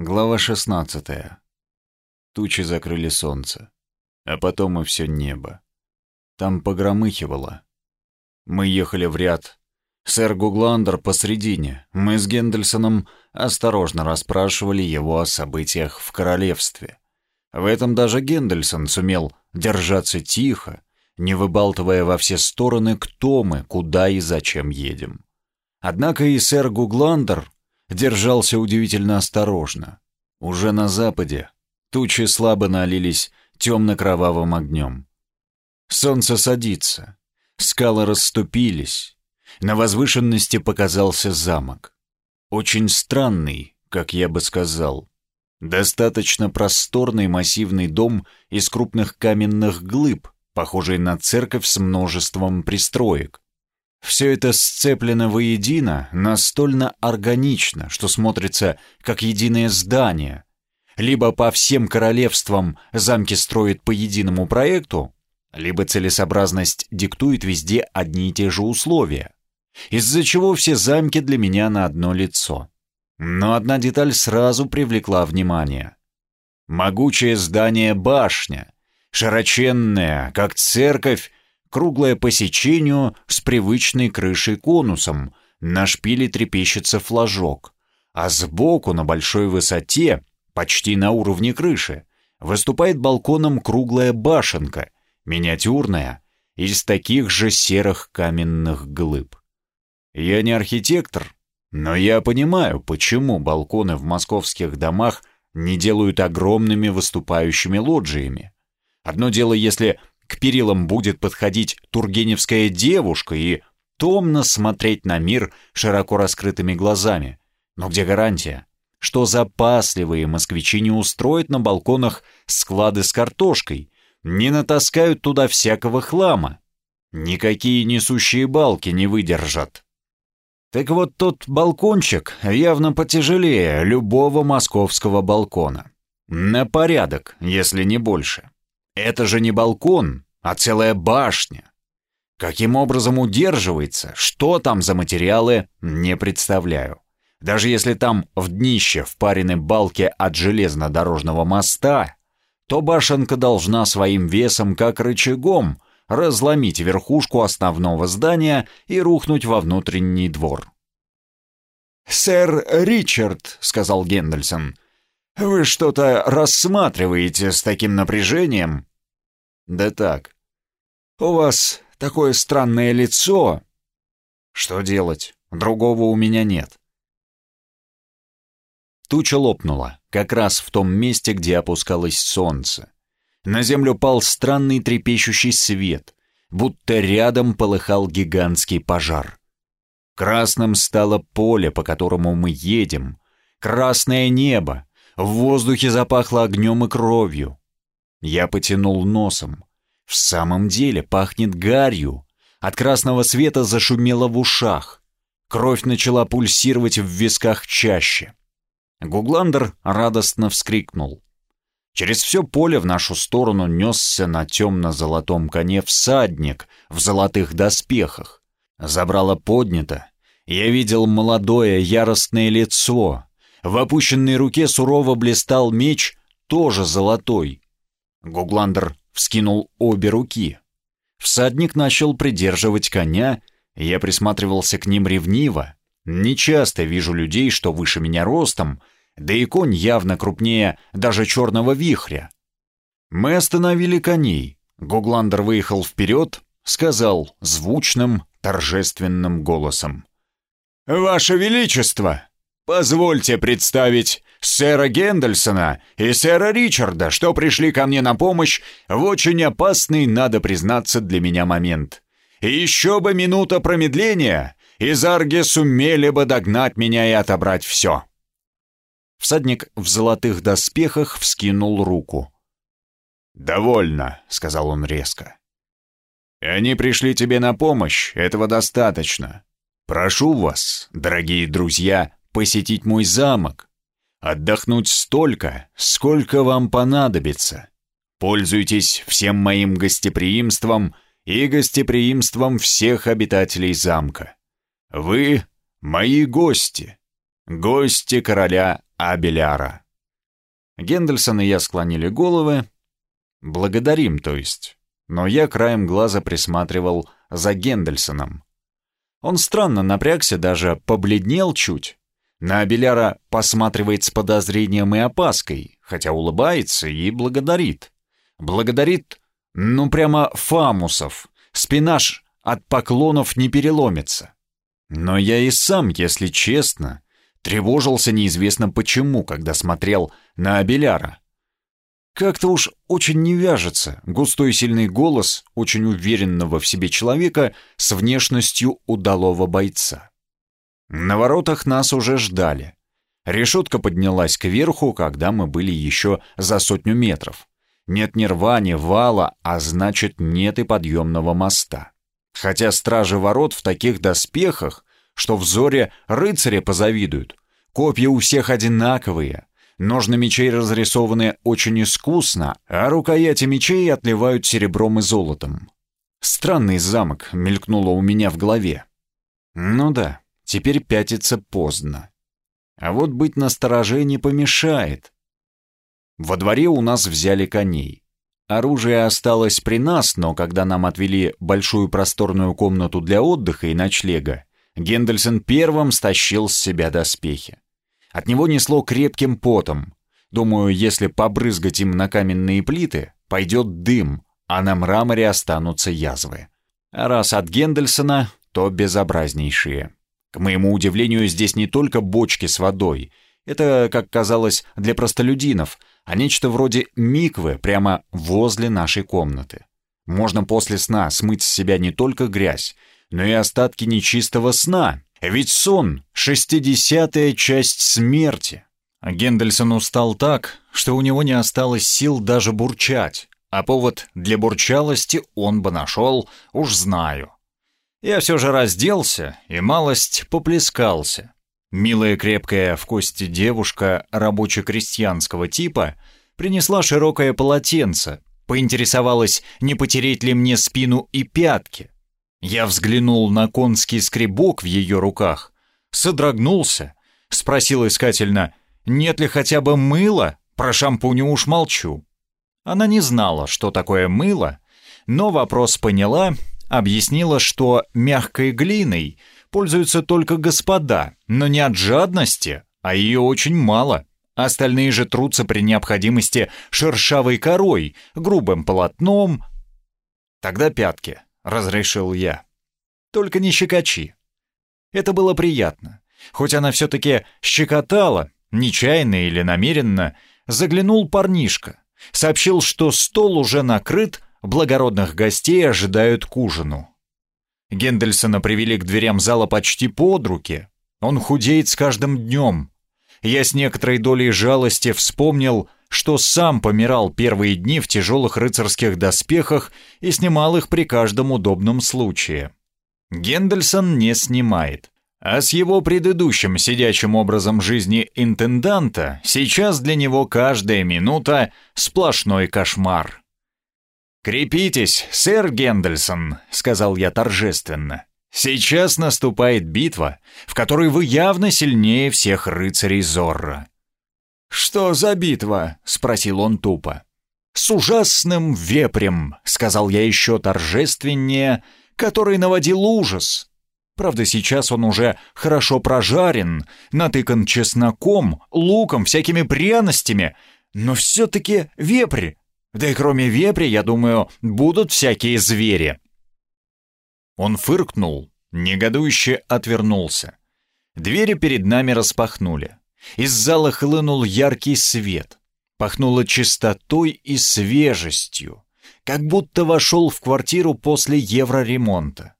Глава 16. Тучи закрыли солнце, а потом и все небо. Там погромыхивало. Мы ехали в ряд. Сэр Гугландер посредине. Мы с Гендельсоном осторожно расспрашивали его о событиях в королевстве. В этом даже Гендельсон сумел держаться тихо, не выбалтывая во все стороны, кто мы, куда и зачем едем. Однако и сэр Гугландер держался удивительно осторожно. Уже на западе тучи слабо налились темно-кровавым огнем. Солнце садится, скалы расступились, на возвышенности показался замок. Очень странный, как я бы сказал. Достаточно просторный массивный дом из крупных каменных глыб, похожий на церковь с множеством пристроек. Все это сцеплено воедино настолько органично, что смотрится как единое здание. Либо по всем королевствам замки строят по единому проекту, либо целесообразность диктует везде одни и те же условия, из-за чего все замки для меня на одно лицо. Но одна деталь сразу привлекла внимание. Могучее здание башня, широченная, как церковь, круглое по сечению с привычной крышей-конусом, на шпиле трепещется флажок, а сбоку на большой высоте, почти на уровне крыши, выступает балконом круглая башенка, миниатюрная, из таких же серых каменных глыб. Я не архитектор, но я понимаю, почему балконы в московских домах не делают огромными выступающими лоджиями. Одно дело, если к перилам будет подходить тургеневская девушка и томно смотреть на мир широко раскрытыми глазами. Но где гарантия, что запасливые москвичи не устроят на балконах склады с картошкой, не натаскают туда всякого хлама? Никакие несущие балки не выдержат. Так вот тот балкончик явно потяжелее любого московского балкона. На порядок, если не больше. Это же не балкон, а целая башня. Каким образом удерживается, что там за материалы, не представляю. Даже если там в днище впарены балки от железнодорожного моста, то башенка должна своим весом, как рычагом, разломить верхушку основного здания и рухнуть во внутренний двор. «Сэр Ричард», — сказал Гендельсон, — «вы что-то рассматриваете с таким напряжением?» «Да так. У вас такое странное лицо». «Что делать? Другого у меня нет». Туча лопнула, как раз в том месте, где опускалось солнце. На землю пал странный трепещущий свет, будто рядом полыхал гигантский пожар. Красным стало поле, по которому мы едем, красное небо, в воздухе запахло огнем и кровью. Я потянул носом. В самом деле пахнет гарью. От красного света зашумело в ушах. Кровь начала пульсировать в висках чаще. Гугландер радостно вскрикнул. Через все поле в нашу сторону несся на темно-золотом коне всадник в золотых доспехах. Забрало поднято. Я видел молодое яростное лицо. В опущенной руке сурово блистал меч, тоже золотой. Гугландер вскинул обе руки. Всадник начал придерживать коня, я присматривался к ним ревниво. Нечасто вижу людей, что выше меня ростом, да и конь явно крупнее даже черного вихря. Мы остановили коней. Гугландер выехал вперед, сказал звучным, торжественным голосом. «Ваше Величество, позвольте представить сэра Гендельсона и сэра Ричарда, что пришли ко мне на помощь в очень опасный, надо признаться, для меня момент. И еще бы минута промедления, и зарги сумели бы догнать меня и отобрать все». Всадник в золотых доспехах вскинул руку. «Довольно», — сказал он резко. «Они пришли тебе на помощь, этого достаточно. Прошу вас, дорогие друзья, посетить мой замок, Отдохнуть столько, сколько вам понадобится. Пользуйтесь всем моим гостеприимством и гостеприимством всех обитателей замка. Вы — мои гости, гости короля Абеляра. Гендельсон и я склонили головы. Благодарим, то есть. Но я краем глаза присматривал за Гендельсоном. Он странно напрягся, даже побледнел чуть. На Абеляра посматривает с подозрением и опаской, хотя улыбается и благодарит. Благодарит, ну прямо фамусов. Спинаж от поклонов не переломится. Но я и сам, если честно, тревожился неизвестно почему, когда смотрел на Абеляра. Как-то уж очень не вяжется густой сильный голос очень уверенного в себе человека с внешностью удалого бойца. На воротах нас уже ждали. Решетка поднялась кверху, когда мы были еще за сотню метров. Нет ни рва, ни вала, а значит нет и подъемного моста. Хотя стражи ворот в таких доспехах, что в зоре рыцаря позавидуют. Копья у всех одинаковые, Ножны мечей разрисованы очень искусно, а рукояти мечей отливают серебром и золотом. Странный замок мелькнуло у меня в голове. Ну да, теперь пятиться поздно. А вот быть настороже не помешает. Во дворе у нас взяли коней. Оружие осталось при нас, но когда нам отвели большую просторную комнату для отдыха и ночлега, Гендельсон первым стащил с себя доспехи. От него несло крепким потом. Думаю, если побрызгать им на каменные плиты, пойдет дым, а на мраморе останутся язвы. А раз от Гендельсона, то безобразнейшие. К моему удивлению, здесь не только бочки с водой. Это, как казалось, для простолюдинов, а нечто вроде миквы прямо возле нашей комнаты. Можно после сна смыть с себя не только грязь, но и остатки нечистого сна, ведь сон — шестидесятая часть смерти. А Гендельсон устал так, что у него не осталось сил даже бурчать, а повод для бурчалости он бы нашел, уж знаю. Я все же разделся и малость поплескался. Милая крепкая в кости девушка рабоче-крестьянского типа принесла широкое полотенце, поинтересовалась, не потереть ли мне спину и пятки. Я взглянул на конский скребок в ее руках, содрогнулся, спросил искательно, нет ли хотя бы мыла, про шампунь уж молчу. Она не знала, что такое мыло, но вопрос поняла, объяснила, что мягкой глиной пользуются только господа, но не от жадности, а ее очень мало. Остальные же трутся при необходимости шершавой корой, грубым полотном. Тогда пятки, разрешил я. «Только не щекочи». Это было приятно. Хоть она все-таки щекотала, нечаянно или намеренно, заглянул парнишка. Сообщил, что стол уже накрыт, благородных гостей ожидают к ужину. Гендельсона привели к дверям зала почти под руки. Он худеет с каждым днем. Я с некоторой долей жалости вспомнил, что сам помирал первые дни в тяжелых рыцарских доспехах и снимал их при каждом удобном случае. Гендельсон не снимает. А с его предыдущим сидячим образом жизни интенданта сейчас для него каждая минута — сплошной кошмар. «Крепитесь, сэр Гендельсон», — сказал я торжественно. «Сейчас наступает битва, в которой вы явно сильнее всех рыцарей Зорро. «Что за битва?» — спросил он тупо. «С ужасным вепрем», — сказал я еще торжественнее, который наводил ужас. Правда, сейчас он уже хорошо прожарен, натыкан чесноком, луком, всякими пряностями, но все-таки вепрь. Да и кроме вепря, я думаю, будут всякие звери. Он фыркнул, негодующе отвернулся. Двери перед нами распахнули. Из зала хлынул яркий свет. Пахнуло чистотой и свежестью, как будто вошел в квартиру после евроремонта.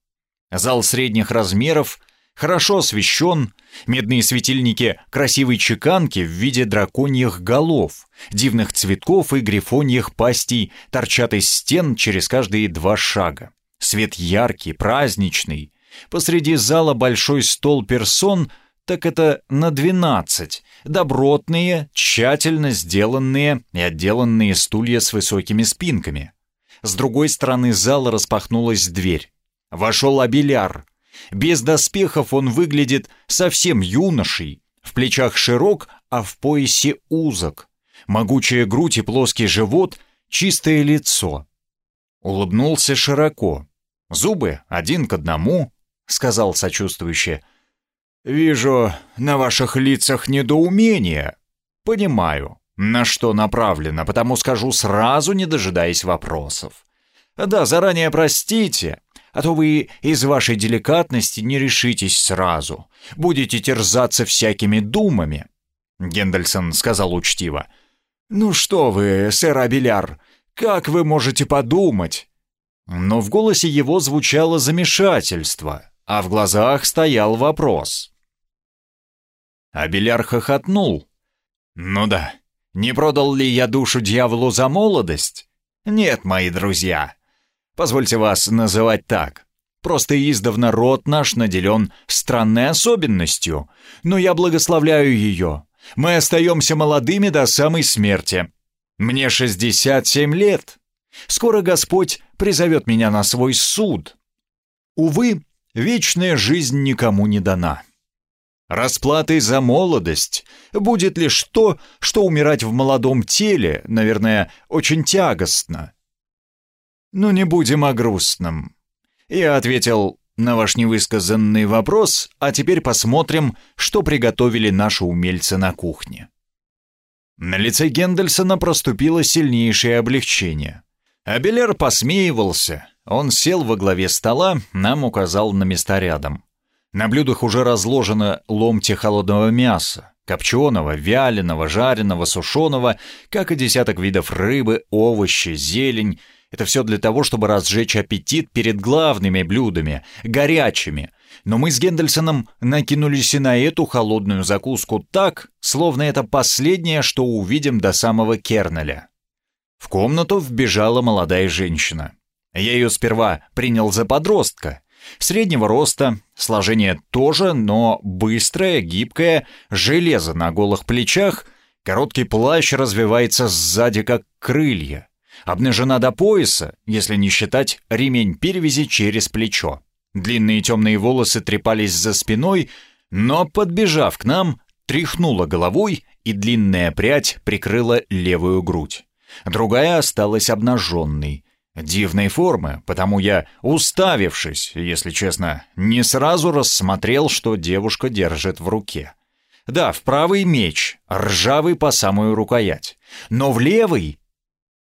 Зал средних размеров, хорошо освещен, медные светильники красивой чеканки в виде драконьих голов, дивных цветков и грифоньих пастей торчат из стен через каждые два шага. Свет яркий, праздничный. Посреди зала большой стол персон — так это на 12. Добротные, тщательно сделанные и отделанные стулья с высокими спинками. С другой стороны зала распахнулась дверь. Вошел абеляр. Без доспехов он выглядит совсем юношей. В плечах широк, а в поясе узок. Могучая грудь и плоский живот, чистое лицо. Улыбнулся широко. Зубы один к одному, сказал сочувствующе. «Вижу на ваших лицах недоумение. Понимаю, на что направлено, потому скажу сразу, не дожидаясь вопросов. Да, заранее простите, а то вы из вашей деликатности не решитесь сразу. Будете терзаться всякими думами». Гендельсон сказал учтиво. «Ну что вы, сэр Абеляр, как вы можете подумать?» Но в голосе его звучало замешательство, а в глазах стоял вопрос. Абеляр хохотнул. «Ну да, не продал ли я душу дьяволу за молодость? Нет, мои друзья. Позвольте вас называть так. Просто издавна род наш наделен странной особенностью, но я благословляю ее. Мы остаемся молодыми до самой смерти. Мне 67 лет. Скоро Господь призовет меня на свой суд. Увы, вечная жизнь никому не дана. Расплатой за молодость будет лишь то, что умирать в молодом теле, наверное, очень тягостно. Но не будем о грустном. Я ответил на ваш невысказанный вопрос, а теперь посмотрим, что приготовили наши умельцы на кухне. На лице Гендельсона проступило сильнейшее облегчение. Абелер посмеивался. Он сел во главе стола, нам указал на места рядом. На блюдах уже разложено ломти холодного мяса, копченого, вяленого, жареного, сушеного, как и десяток видов рыбы, овощи, зелень. Это все для того, чтобы разжечь аппетит перед главными блюдами, горячими. Но мы с Гендельсоном накинулись и на эту холодную закуску так, словно это последнее, что увидим до самого Кернеля. В комнату вбежала молодая женщина. Я ее сперва принял за подростка, Среднего роста, сложение тоже, но быстрое, гибкое, железо на голых плечах, короткий плащ развивается сзади как крылья. Обнажена до пояса, если не считать ремень перевязи через плечо. Длинные темные волосы трепались за спиной, но, подбежав к нам, тряхнула головой, и длинная прядь прикрыла левую грудь. Другая осталась обнаженной, дивной формы, потому я, уставившись, если честно, не сразу рассмотрел, что девушка держит в руке. Да, в правый меч, ржавый по самую рукоять, но в левый...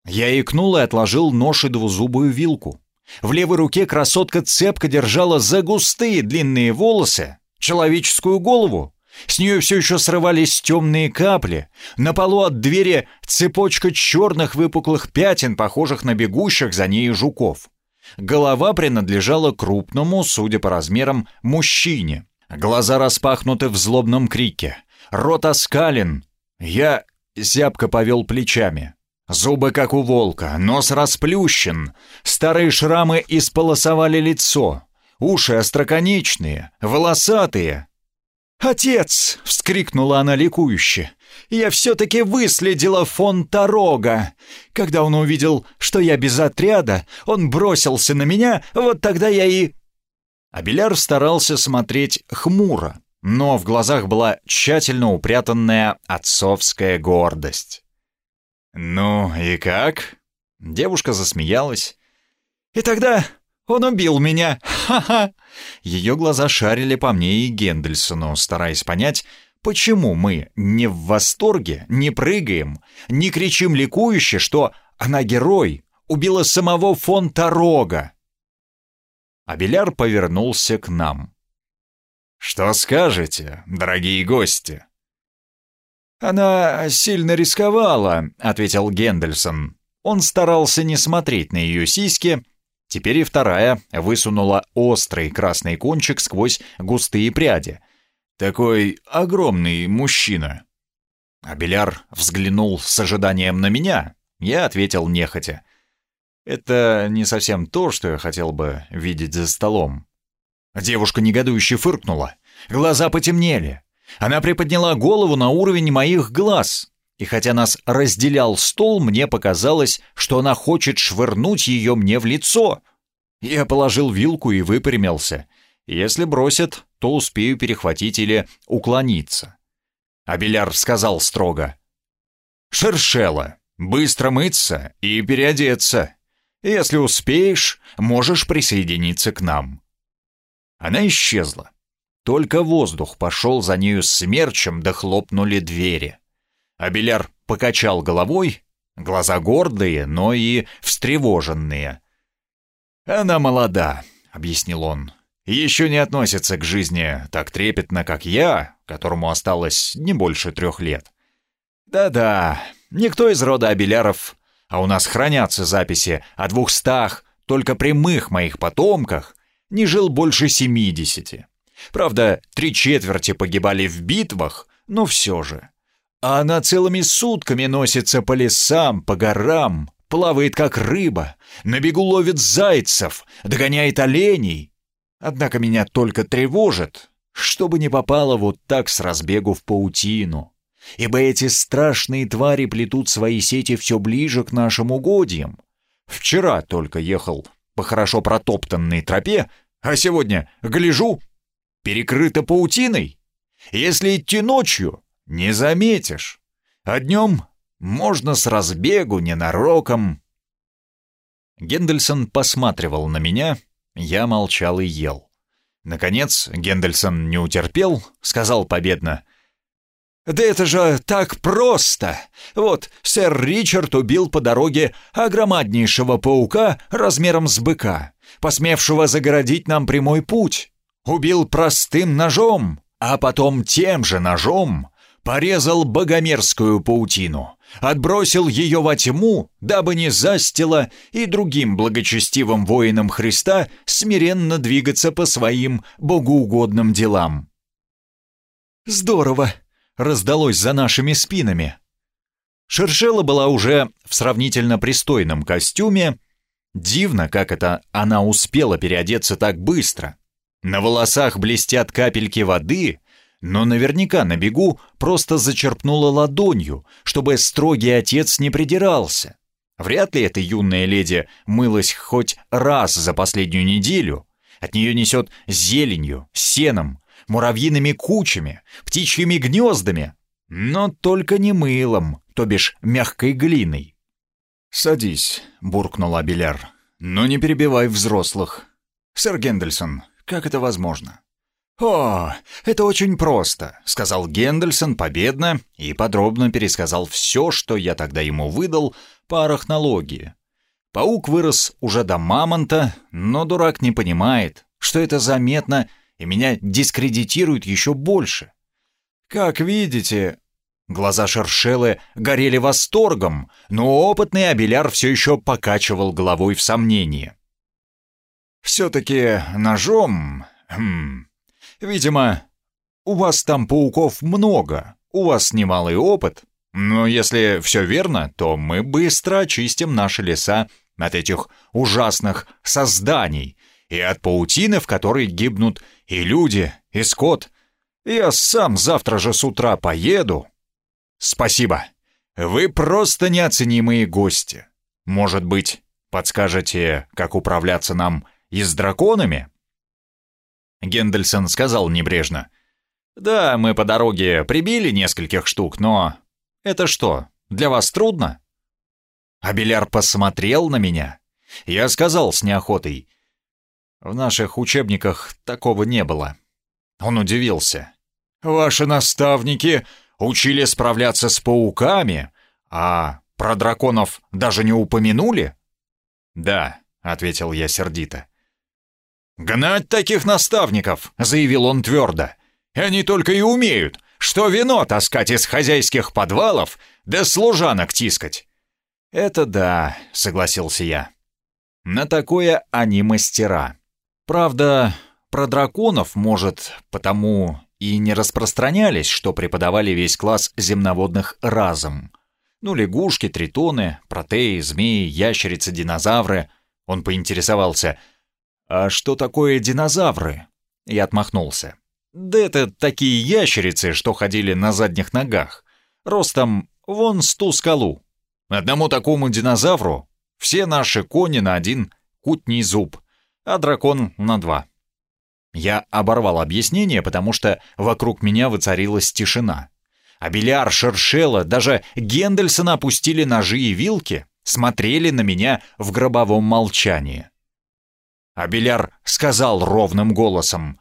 Я икнул и отложил нож и двузубую вилку. В левой руке красотка цепко держала за густые длинные волосы человеческую голову, с нее все еще срывались темные капли. На полу от двери цепочка черных выпуклых пятен, похожих на бегущих за ней жуков. Голова принадлежала крупному, судя по размерам, мужчине. Глаза распахнуты в злобном крике. Рот оскален. Я зябко повел плечами. Зубы, как у волка, нос расплющен. Старые шрамы исполосовали лицо. Уши остроконечные, волосатые, «Отец!» — вскрикнула она ликующе. «Я все-таки выследила фон Тарога. Когда он увидел, что я без отряда, он бросился на меня, вот тогда я и...» Абеляр старался смотреть хмуро, но в глазах была тщательно упрятанная отцовская гордость. «Ну и как?» Девушка засмеялась. «И тогда он убил меня! Ха-ха!» Ее глаза шарили по мне и Гендельсону, стараясь понять, почему мы не в восторге, не прыгаем, не кричим ликующе, что она герой, убила самого фон Тарога. Абеляр повернулся к нам. «Что скажете, дорогие гости?» «Она сильно рисковала», — ответил Гендельсон. Он старался не смотреть на ее сиськи, Теперь и вторая высунула острый красный кончик сквозь густые пряди. Такой огромный мужчина. Абеляр взглянул с ожиданием на меня. Я ответил нехотя. Это не совсем то, что я хотел бы видеть за столом. Девушка негодующе фыркнула. Глаза потемнели. Она приподняла голову на уровень моих глаз и хотя нас разделял стол, мне показалось, что она хочет швырнуть ее мне в лицо. Я положил вилку и выпрямился. Если бросят, то успею перехватить или уклониться. Абеляр сказал строго. Шершела, быстро мыться и переодеться. Если успеешь, можешь присоединиться к нам». Она исчезла. Только воздух пошел за нею смерчем, да хлопнули двери. Абеляр покачал головой, глаза гордые, но и встревоженные. «Она молода», — объяснил он. «Еще не относится к жизни так трепетно, как я, которому осталось не больше трех лет. Да-да, никто из рода Абеляров, а у нас хранятся записи о двухстах, только прямых моих потомках, не жил больше семидесяти. Правда, три четверти погибали в битвах, но все же. А она целыми сутками носится по лесам, по горам, плавает как рыба, на бегу ловит зайцев, догоняет оленей. Однако меня только тревожит, чтобы не попало вот так с разбегу в паутину. Ибо эти страшные твари плетут свои сети все ближе к нашим угодьям. Вчера только ехал по хорошо протоптанной тропе, а сегодня, гляжу, перекрыто паутиной. Если идти ночью, не заметишь. А днем можно с разбегу, ненароком. Гендельсон посматривал на меня, я молчал и ел. Наконец Гендельсон не утерпел, сказал победно. «Да это же так просто! Вот, сэр Ричард убил по дороге огромаднейшего паука размером с быка, посмевшего загородить нам прямой путь. Убил простым ножом, а потом тем же ножом порезал богомерзкую паутину, отбросил ее во тьму, дабы не застило и другим благочестивым воинам Христа смиренно двигаться по своим богоугодным делам. «Здорово!» — раздалось за нашими спинами. Шершела была уже в сравнительно пристойном костюме. Дивно, как это она успела переодеться так быстро. На волосах блестят капельки воды, но наверняка на бегу просто зачерпнула ладонью, чтобы строгий отец не придирался. Вряд ли эта юная леди мылась хоть раз за последнюю неделю. От нее несет зеленью, сеном, муравьиными кучами, птичьими гнездами, но только не мылом, то бишь мягкой глиной. «Садись», — буркнул Абеляр, — «но не перебивай взрослых. Сэр Гендельсон, как это возможно?» «О, это очень просто», — сказал Гендельсон победно и подробно пересказал все, что я тогда ему выдал по арахнологии. Паук вырос уже до мамонта, но дурак не понимает, что это заметно и меня дискредитирует еще больше. Как видите, глаза Шершелы горели восторгом, но опытный Абеляр все еще покачивал головой в сомнении. «Все-таки ножом... Хм, Видимо, у вас там пауков много, у вас немалый опыт. Но если все верно, то мы быстро очистим наши леса от этих ужасных созданий и от паутины, в которой гибнут и люди, и скот. Я сам завтра же с утра поеду. Спасибо. Вы просто неоценимые гости. Может быть, подскажете, как управляться нам и с драконами?» Гендельсон сказал небрежно. «Да, мы по дороге прибили нескольких штук, но... Это что, для вас трудно?» Абеляр посмотрел на меня. Я сказал с неохотой. «В наших учебниках такого не было». Он удивился. «Ваши наставники учили справляться с пауками, а про драконов даже не упомянули?» «Да», — ответил я сердито. «Гнать таких наставников!» — заявил он твердо. «Они только и умеют, что вино таскать из хозяйских подвалов, да служанок тискать». «Это да», — согласился я. «На такое они мастера. Правда, про драконов, может, потому и не распространялись, что преподавали весь класс земноводных разом. Ну, лягушки, тритоны, протеи, змеи, ящерицы, динозавры. Он поинтересовался — «А что такое динозавры?» Я отмахнулся. «Да это такие ящерицы, что ходили на задних ногах. Ростом вон с ту скалу. Одному такому динозавру все наши кони на один кутний зуб, а дракон на два». Я оборвал объяснение, потому что вокруг меня воцарилась тишина. А Беляр, Шершела, даже Гендельсона опустили ножи и вилки, смотрели на меня в гробовом молчании. А Беляр сказал ровным голосом,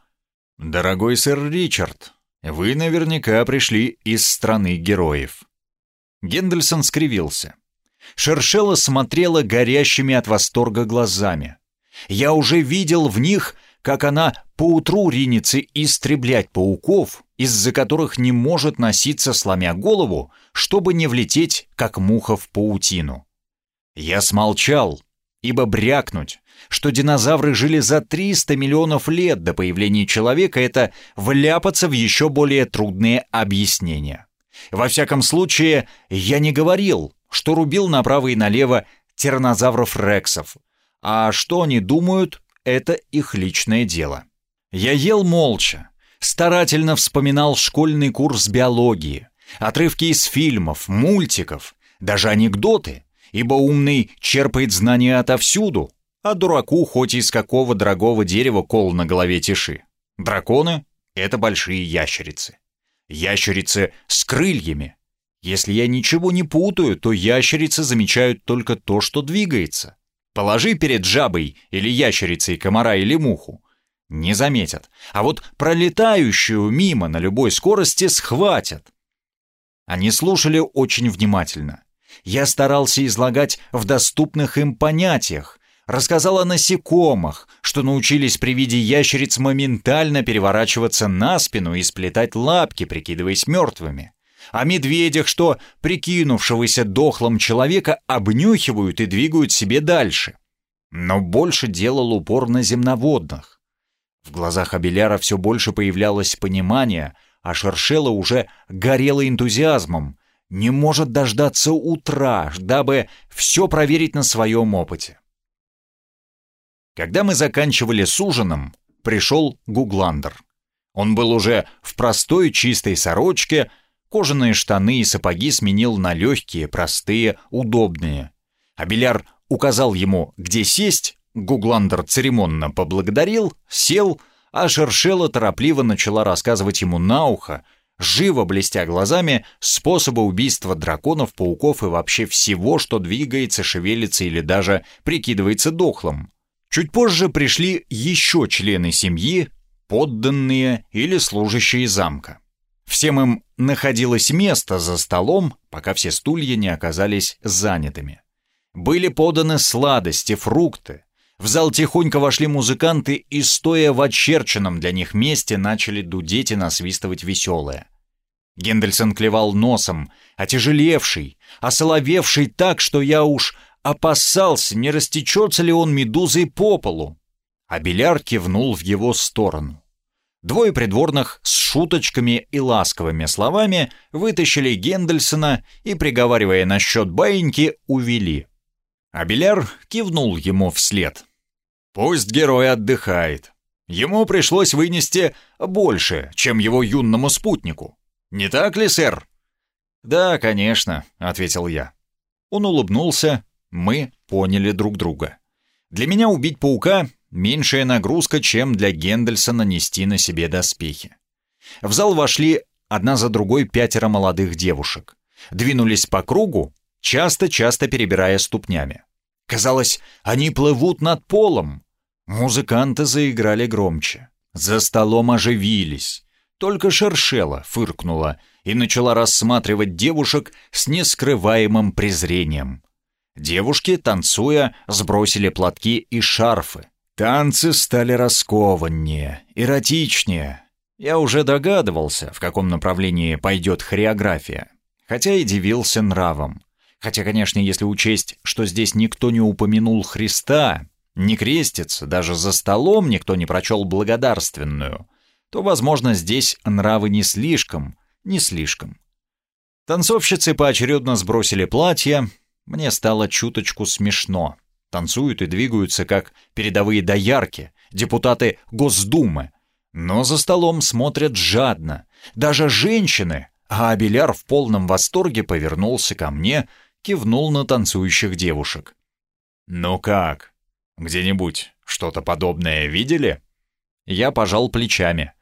«Дорогой сэр Ричард, вы наверняка пришли из страны героев». Гендельсон скривился. Шершела смотрела горящими от восторга глазами. Я уже видел в них, как она поутру ринется истреблять пауков, из-за которых не может носиться, сломя голову, чтобы не влететь, как муха в паутину. Я смолчал, ибо брякнуть, что динозавры жили за 300 миллионов лет до появления человека, это вляпаться в еще более трудные объяснения. Во всяком случае, я не говорил, что рубил направо и налево тираннозавров рексов, а что они думают, это их личное дело. Я ел молча, старательно вспоминал школьный курс биологии, отрывки из фильмов, мультиков, даже анекдоты, ибо умный черпает знания отовсюду, а дураку хоть из какого дорогого дерева кол на голове тиши. Драконы — это большие ящерицы. Ящерицы с крыльями. Если я ничего не путаю, то ящерицы замечают только то, что двигается. Положи перед жабой или ящерицей комара или муху. Не заметят. А вот пролетающую мимо на любой скорости схватят. Они слушали очень внимательно. Я старался излагать в доступных им понятиях, рассказал о насекомых, что научились при виде ящериц моментально переворачиваться на спину и сплетать лапки, прикидываясь мертвыми. О медведях, что прикинувшегося дохлым человека обнюхивают и двигают себе дальше. Но больше делал упор на земноводных. В глазах Абеляра все больше появлялось понимание, а Шершела уже горела энтузиазмом, не может дождаться утра, дабы все проверить на своем опыте. Когда мы заканчивали с ужином, пришел Гугландер. Он был уже в простой чистой сорочке, кожаные штаны и сапоги сменил на легкие, простые, удобные. А Беляр указал ему, где сесть, Гугландер церемонно поблагодарил, сел, а Шершела торопливо начала рассказывать ему на ухо, живо блестя глазами, способы убийства драконов, пауков и вообще всего, что двигается, шевелится или даже прикидывается дохлым. Чуть позже пришли еще члены семьи, подданные или служащие замка. Всем им находилось место за столом, пока все стулья не оказались занятыми. Были поданы сладости, фрукты. В зал тихонько вошли музыканты и, стоя в очерченном для них месте, начали дудеть и насвистывать веселое. Гендельсон клевал носом, отяжелевший, осоловевший так, что я уж опасался, не растечется ли он медузой по полу. А Беляр кивнул в его сторону. Двое придворных с шуточками и ласковыми словами вытащили Гендельсона и, приговаривая насчет баиньки, увели. А Беляр кивнул ему вслед. «Пусть герой отдыхает. Ему пришлось вынести больше, чем его юному спутнику. Не так ли, сэр?» «Да, конечно», — ответил я. Он улыбнулся, мы поняли друг друга. Для меня убить паука — меньшая нагрузка, чем для Гендельсона нести на себе доспехи. В зал вошли одна за другой пятеро молодых девушек. Двинулись по кругу, часто-часто перебирая ступнями. Казалось, они плывут над полом. Музыканты заиграли громче. За столом оживились. Только Шершела фыркнула и начала рассматривать девушек с нескрываемым презрением. Девушки, танцуя, сбросили платки и шарфы. Танцы стали раскованнее, эротичнее. Я уже догадывался, в каком направлении пойдет хореография, хотя и дивился нравом. Хотя, конечно, если учесть, что здесь никто не упомянул Христа, не крестится, даже за столом никто не прочел благодарственную, то, возможно, здесь нравы не слишком, не слишком. Танцовщицы поочередно сбросили платья, мне стало чуточку смешно. Танцуют и двигаются, как передовые доярки, депутаты Госдумы. Но за столом смотрят жадно. Даже женщины. А Абеляр в полном восторге повернулся ко мне, кивнул на танцующих девушек. «Ну как? Где-нибудь что-то подобное видели?» Я пожал плечами.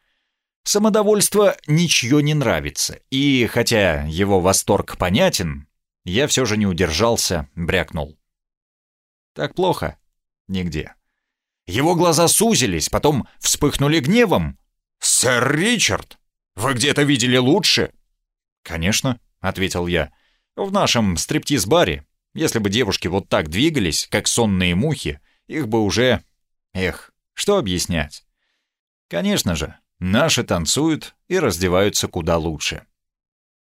Самодовольство ничье не нравится, и хотя его восторг понятен, я все же не удержался, брякнул. Так плохо? Нигде. Его глаза сузились, потом вспыхнули гневом. «Сэр Ричард, вы где-то видели лучше?» «Конечно», — ответил я. «В нашем стриптиз-баре. Если бы девушки вот так двигались, как сонные мухи, их бы уже... Эх, что объяснять?» «Конечно же, наши танцуют и раздеваются куда лучше».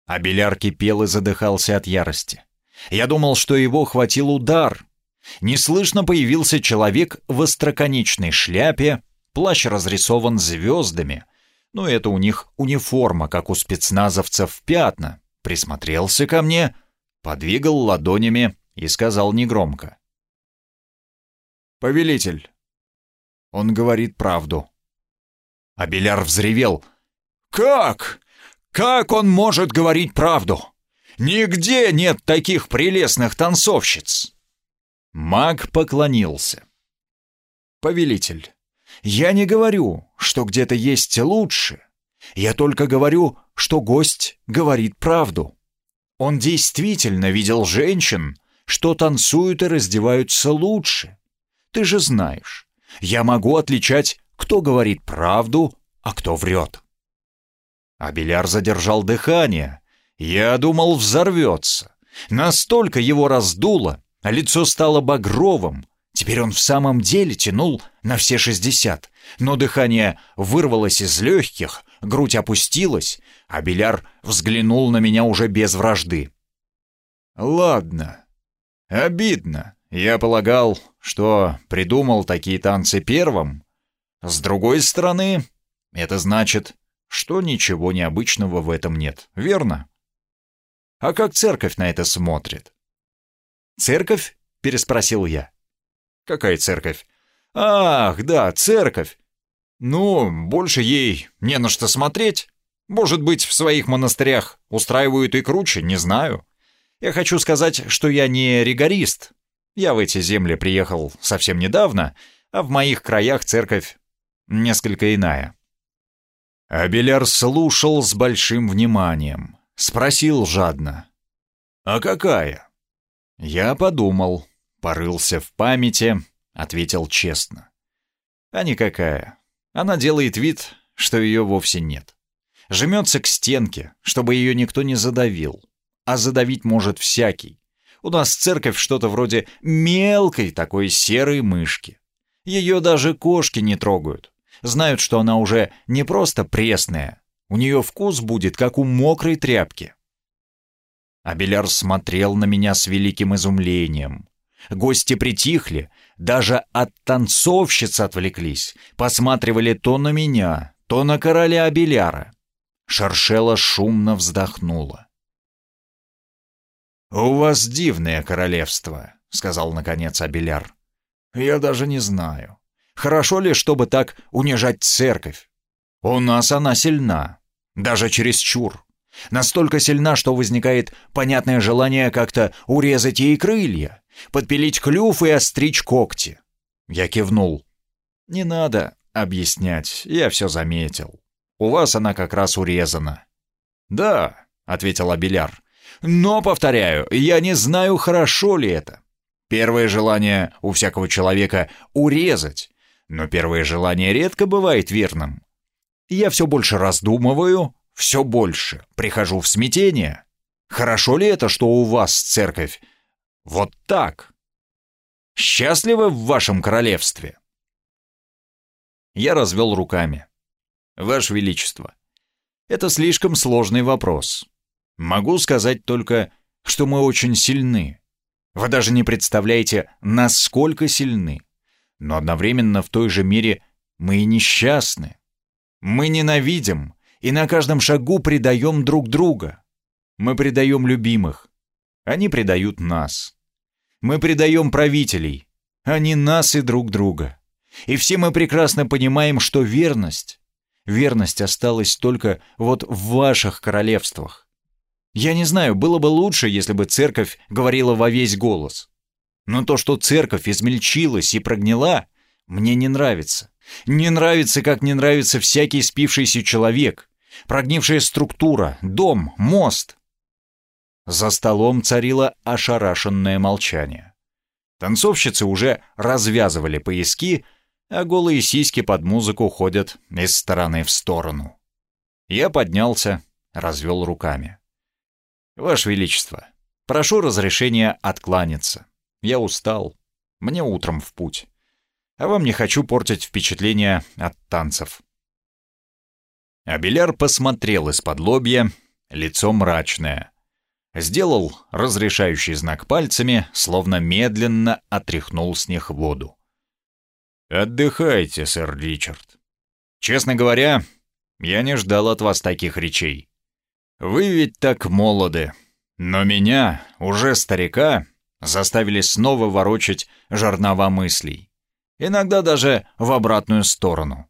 А Беляр кипел и задыхался от ярости. Я думал, что его хватил удар. Неслышно появился человек в остроконечной шляпе, плащ разрисован звездами. Ну, это у них униформа, как у спецназовцев пятна. Присмотрелся ко мне, подвигал ладонями и сказал негромко. «Повелитель, он говорит правду». А Беляр взревел. «Как? Как он может говорить правду? Нигде нет таких прелестных танцовщиц!» Маг поклонился. «Повелитель, я не говорю, что где-то есть лучше. Я только говорю, что гость говорит правду. Он действительно видел женщин, что танцуют и раздеваются лучше. Ты же знаешь, я могу отличать, кто говорит правду, а кто врет. Абеляр задержал дыхание. Я думал, взорвется. Настолько его раздуло, а лицо стало багровым, Теперь он в самом деле тянул на все шестьдесят, но дыхание вырвалось из легких, грудь опустилась, а Беляр взглянул на меня уже без вражды. «Ладно. Обидно. Я полагал, что придумал такие танцы первым. С другой стороны, это значит, что ничего необычного в этом нет, верно? А как церковь на это смотрит?» «Церковь?» — переспросил я. Какая церковь? Ах, да, церковь. Ну, больше ей не на что смотреть. Может быть, в своих монастырях устраивают и круче, не знаю. Я хочу сказать, что я не ригорист. Я в эти земли приехал совсем недавно, а в моих краях церковь несколько иная. Абеляр слушал с большим вниманием. Спросил жадно. «А какая?» Я подумал порылся в памяти, ответил честно. А никакая. Она делает вид, что ее вовсе нет. Жмется к стенке, чтобы ее никто не задавил. А задавить может всякий. У нас церковь что-то вроде мелкой такой серой мышки. Ее даже кошки не трогают. Знают, что она уже не просто пресная. У нее вкус будет, как у мокрой тряпки. Абеляр смотрел на меня с великим изумлением. Гости притихли, даже от танцовщиц отвлеклись, посматривали то на меня, то на короля Абеляра. Шаршела шумно вздохнула. «У вас дивное королевство», — сказал наконец Абеляр. «Я даже не знаю, хорошо ли, чтобы так унижать церковь. У нас она сильна, даже чересчур. Настолько сильна, что возникает понятное желание как-то урезать ей крылья, подпилить клюв и остричь когти. Я кивнул. «Не надо объяснять, я все заметил. У вас она как раз урезана». «Да», — ответил Абеляр. «Но, повторяю, я не знаю, хорошо ли это. Первое желание у всякого человека — урезать, но первое желание редко бывает верным. Я все больше раздумываю, все больше прихожу в смятение. Хорошо ли это, что у вас церковь вот так? Счастливы в вашем королевстве?» Я развел руками. «Ваше Величество, это слишком сложный вопрос. Могу сказать только, что мы очень сильны. Вы даже не представляете, насколько сильны. Но одновременно в той же мере мы и несчастны. Мы ненавидим, и на каждом шагу предаем друг друга. Мы предаем любимых, они предают нас. Мы предаем правителей, они нас и друг друга. И все мы прекрасно понимаем, что верность, верность осталась только вот в ваших королевствах. Я не знаю, было бы лучше, если бы церковь говорила во весь голос. Но то, что церковь измельчилась и прогнила, мне не нравится. Не нравится, как не нравится всякий спившийся человек, прогнившая структура, дом, мост. За столом царило ошарашенное молчание. Танцовщицы уже развязывали пояски, а голые сиськи под музыку ходят из стороны в сторону. Я поднялся, развел руками. «Ваше Величество, прошу разрешения откланяться. Я устал. Мне утром в путь. А вам не хочу портить впечатление от танцев». Абеляр посмотрел из-под лобья, лицо мрачное. Сделал разрешающий знак пальцами, словно медленно отряхнул с них воду. «Отдыхайте, сэр Ричард. Честно говоря, я не ждал от вас таких речей. Вы ведь так молоды, но меня, уже старика, заставили снова ворочать жернова мыслей. Иногда даже в обратную сторону.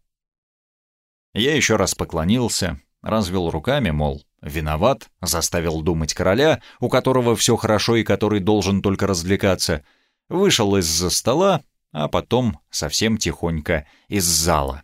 Я еще раз поклонился, развел руками, мол, виноват, заставил думать короля, у которого все хорошо и который должен только развлекаться, вышел из-за стола а потом совсем тихонько из зала.